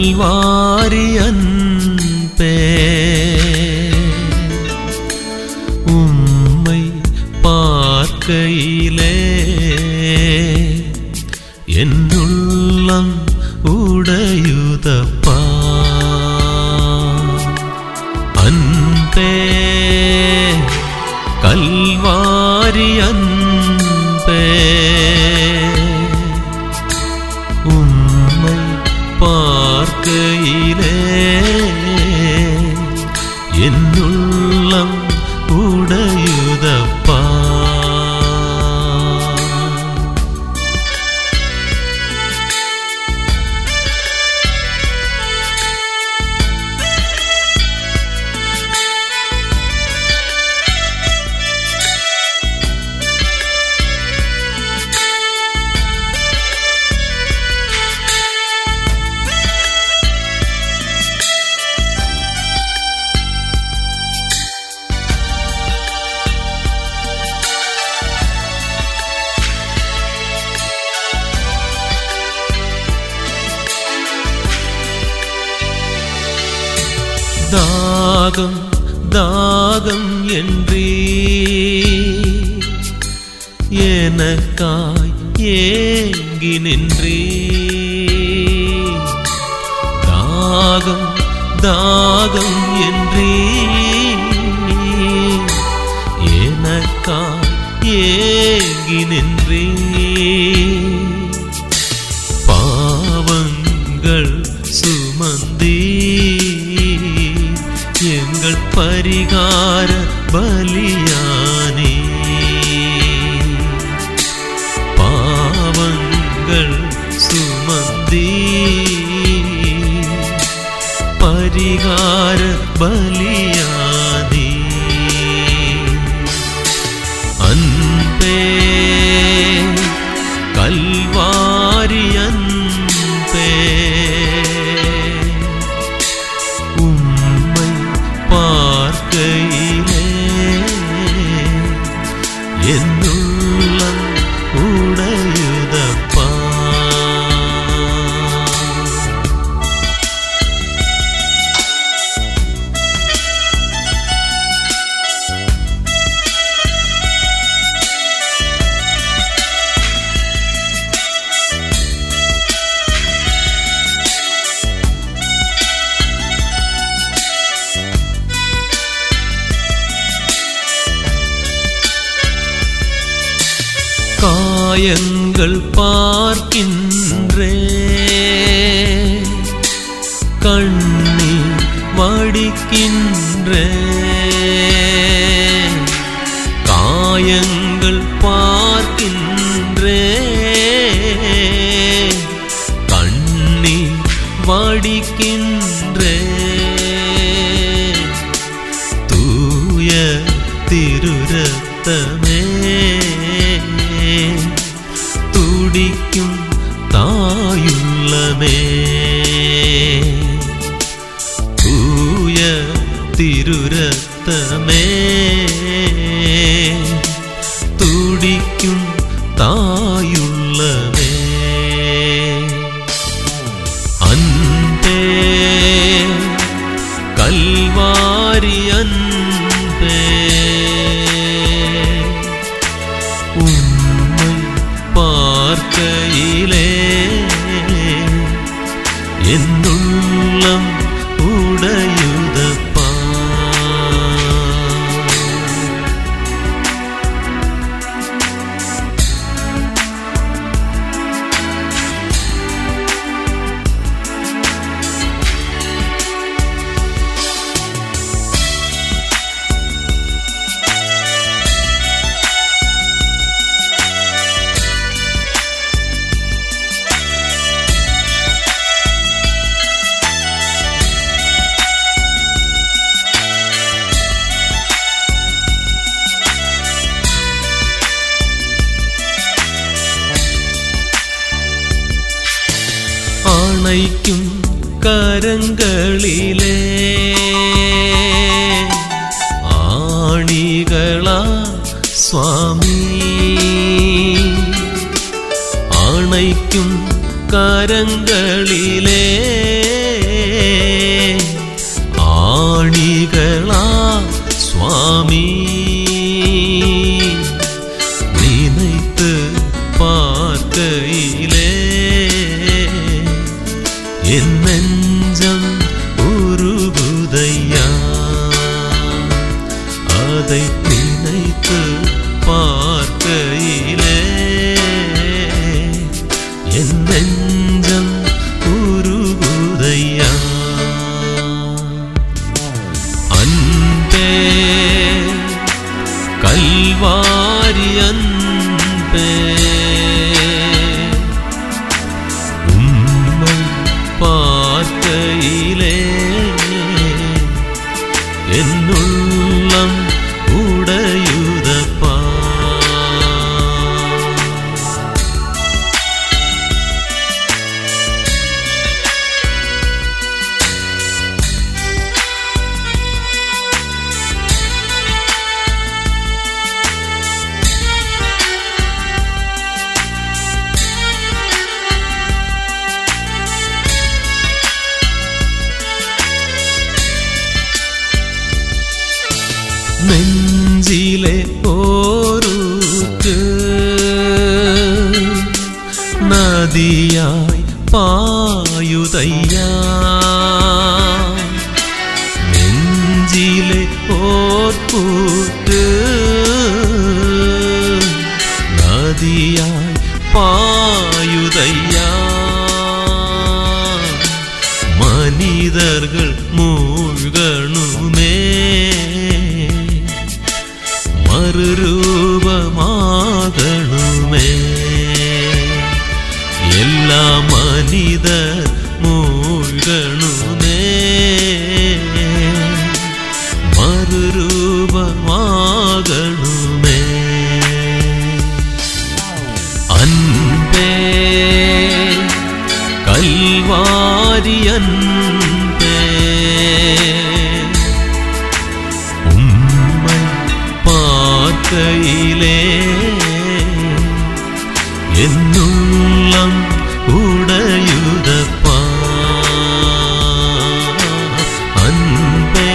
கல்வாரி அன்பே. என்னுள் தாகம் தாகம் என்றே. எனக்காய் ஏங்கி நின்றே. தாகம் தாகம் என்றே. எனக்காய் ஏங்கி நின்றே. காயங்கள் பார்க்கின்றே. கண்ணீர் வடிக்கின்றே. காயங்கள் பார்க்கின்றே. கண்ணீர் வடிக்கின்றே. தூய திருரத்தமே. ദൈവമേ. പൂയ തിരുരത്തമേ തുടിക്കും തായുള്ളമേ. അന്തേ കൽവാരി അന്തേ அணைக்கும் கரங்களிலே ஆணிகளா சுவாமி அணைக்கும் கரங்களிலே ஆணிகளா சுவாமி நினைத்து നെഞ്ചിലെ ഓരൂക്ക് നദിയായി പായുതയ്യ. നെഞ്ചിലെ ഓർപ്പൂക്ക് നദിയായി പായുതയ്യ. മനിതർകൾ മൂഴ്കണു. ഈശയിലേ എന്നുള്ളം ഉടയുതപ്പ അൻപേ.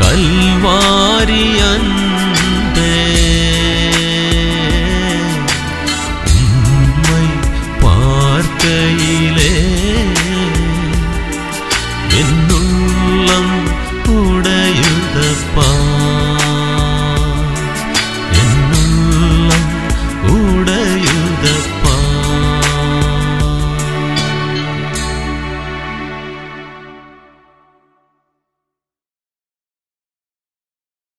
കൽവാരിയ